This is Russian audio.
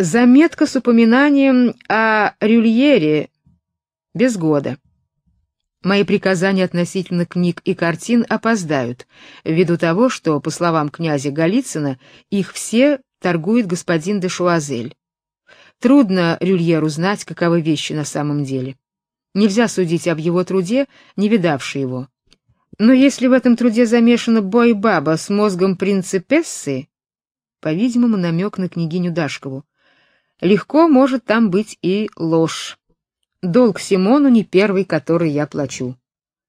Заметка с упоминанием о Рюльере без года. Мои приказания относительно книг и картин опоздают, ввиду того, что, по словам князя Голицына, их все торгует господин де Шуазель. Трудно Рюльеру знать, каковы вещи на самом деле. Нельзя судить об его труде, не видавши его. Но если в этом труде замешана бой-баба с мозгом принципессы, по-видимому, намек на княгиню Дашкову, легко может там быть и ложь. Долг Симону не первый, который я плачу.